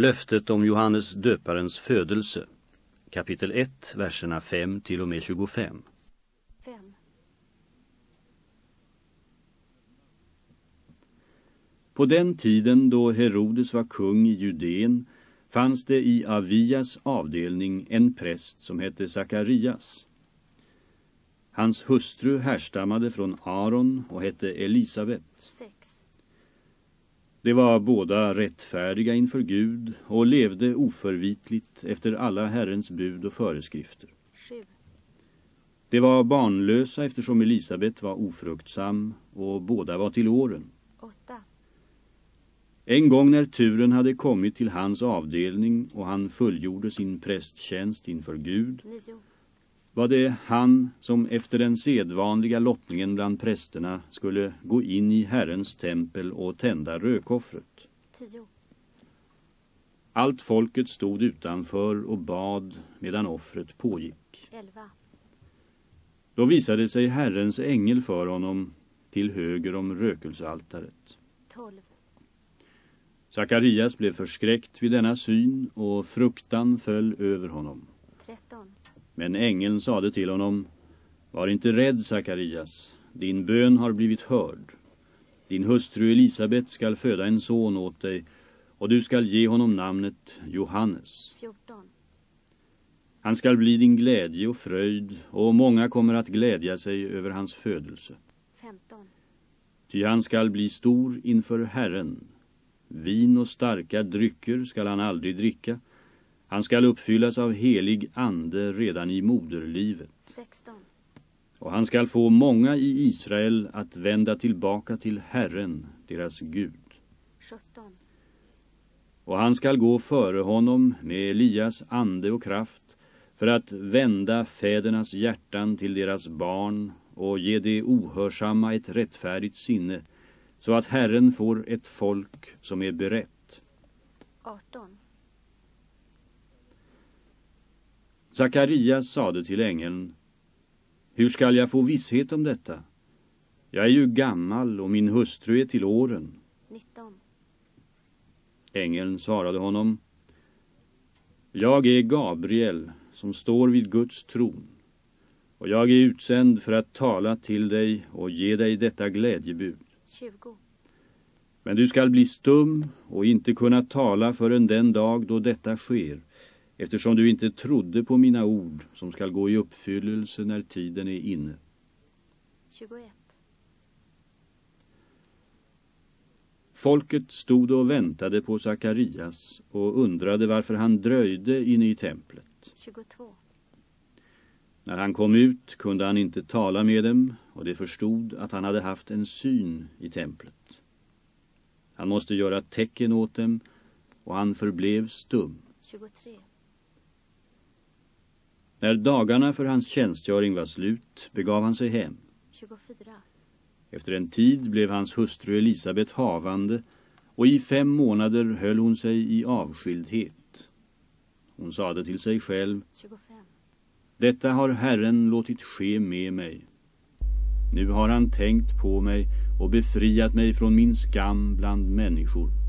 Löftet om Johannes döparens födelse. Kapitel 1, verserna 5 till och med 25. 5. På den tiden då Herodes var kung i Judeen fanns det i Avias avdelning en präst som hette Sakarias. Hans hustru härstammade från Aaron och hette Elisabet. De var båda rättfärdiga inför Gud och levde oförvitligt efter alla Herrens bud och föreskrifter. De var barnlösa eftersom Elisabet var ofruktsam och båda var till åren. En gång när turen hade kommit till hans avdelning och han fullgjorde sin prästtjänst inför Gud var det han som efter den sedvanliga lottningen bland prästerna skulle gå in i Herrens tempel och tända rökoffret. Tio. Allt folket stod utanför och bad medan offret pågick. Elva. Då visade sig Herrens ängel för honom till höger om rökelsealtaret. Tolv. Sakarias blev förskräckt vid denna syn och fruktan föll över honom. Tretton. Men ängeln sade till honom, var inte rädd Sakarias, din bön har blivit hörd. Din hustru Elisabet skall föda en son åt dig och du skall ge honom namnet Johannes. 14. Han skall bli din glädje och fröjd och många kommer att glädja sig över hans födelse. 15. Ty han skall bli stor inför Herren. Vin och starka drycker skall han aldrig dricka han skall uppfyllas av helig ande redan i moderlivet. 16. Och han skall få många i Israel att vända tillbaka till Herren, deras Gud. 17. Och han skall gå före honom med Elias ande och kraft för att vända fädernas hjärtan till deras barn och ge det ohörsamma ett rättfärdigt sinne så att Herren får ett folk som är berett. 18. Sakarias sade till ängeln Hur skall jag få visshet om detta? Jag är ju gammal och min hustru är till åren. 19. Ängeln svarade honom Jag är Gabriel som står vid Guds tron och jag är utsänd för att tala till dig och ge dig detta glädjebud. 20. Men du skall bli stum och inte kunna tala förrän den dag då detta sker eftersom du inte trodde på mina ord som skall gå i uppfyllelse när tiden är inne. 21. Folket stod och väntade på Sakarias och undrade varför han dröjde inne i templet. 22. När han kom ut kunde han inte tala med dem och de förstod att han hade haft en syn i templet. Han måste göra tecken åt dem och han förblev stum. 23. När dagarna för hans tjänstgöring var slut begav han sig hem. 24. Efter en tid blev hans hustru Elisabet havande och i fem månader höll hon sig i avskildhet. Hon sade till sig själv 25. Detta har Herren låtit ske med mig. Nu har han tänkt på mig och befriat mig från min skam bland människor.